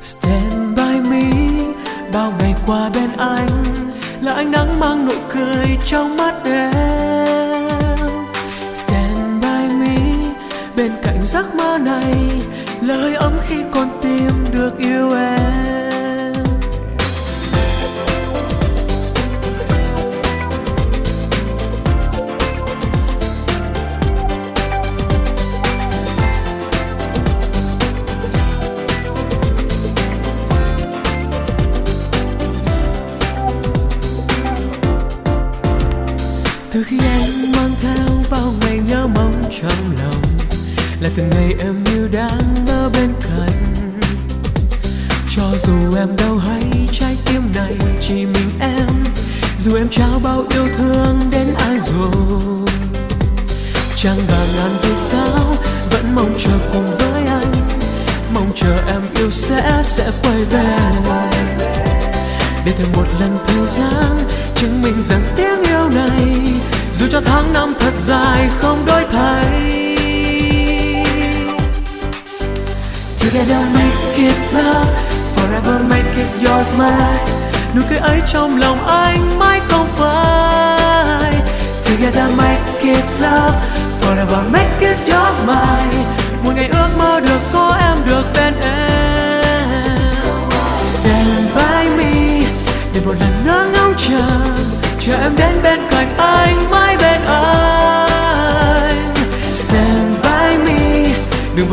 Stand by me, bao ngày qua bên anh là ánh nắng mang nụ cười trong mắt em. Stand by me, bên cạnh giấc mơ này, lời ấm khi con tim được yêu em. Từ khi anh mang theo bao ngày nhớ mong trong lòng, là từng ngày em như đang ở bên cạnh. Cho dù em đâu hay trái tim này, chỉ mình em, dù em trao bao yêu thương đến ai rồi. Trăng và ngàn vì sao, vẫn mong chờ cùng với anh. Mong chờ em yêu sẽ sẽ quay về. Để thêm một lần thời gian chứng minh rằng tiếng yêu này dù cho tháng năm thật dài không đổi thay. Together make it love, Forever make it yours mine Nụ cười ấy trong lòng anh mãi không phai. Together make it love, Forever make it yours mine Một ngày ước mơ được có em, được bên em. Stand by me, Để một lần nữa ngóng chờ. Chờ em đến bên cạnh anh.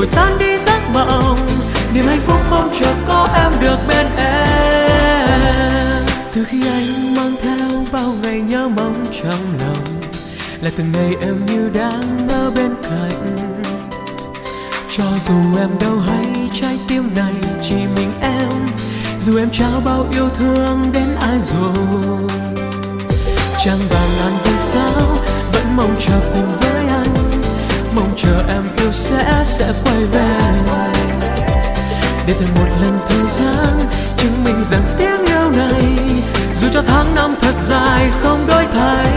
Vội tan đi giấc mộng Niềm hạnh phúc mong chờ có em được bên em. Từ khi anh mang theo bao ngày nhớ mong trong lòng, Là từng ngày em như đang ở bên cạnh. Cho dù em đâu hay trái tim này chỉ mình em, Dù em trao bao yêu thương đến ai rồi. Trăng vàng ngàn vì sao vẫn mong chờ cùng với Mong chờ em yêu sẽ sẽ quay về. Để thêm một lần thời gian, chứng minh rằng tiếng yêu này dù cho tháng năm thật dài không đổi thay.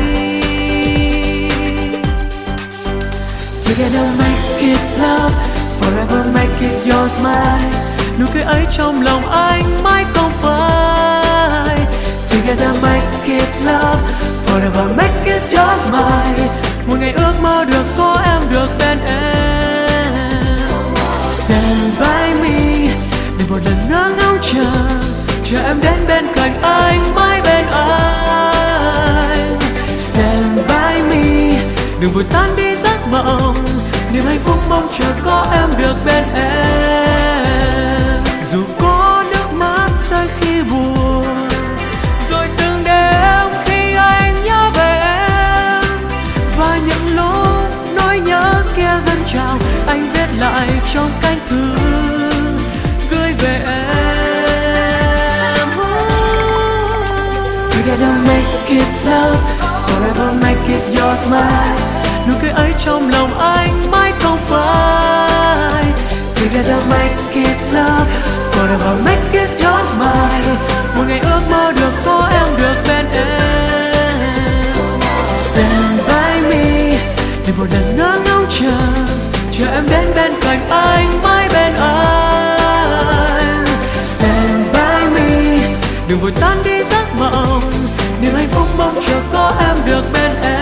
Together make it love, Forever make it yours mine Nụ cười ấy trong lòng anh mãi không phai. Together make it love, Forever make it yours mine vội tan đi giấc mộng Niềm hạnh phúc mong chờ có em được bên em. Dù có nước mắt rơi khi buồn, Rồi từng đêm khi anh nhớ về em. Và những lúc nỗi nhớ kia dâng trào, Anh viết lại trong cánh thư gửi về em. Together make it love, Forever make it yours mine Nụ cười ấy trong lòng anh mãi không phai. Together make it love, Forever make it yours mine Một ngày ước mơ được có em, được bên em. Stand by me, Để một lần nữa ngóng chờ. Chờ em đến bên cạnh anh mãi bên anh. Stand by me, Đừng vội tan đi giấc mộng. Niềm hạnh phúc mong chờ có em được bên em.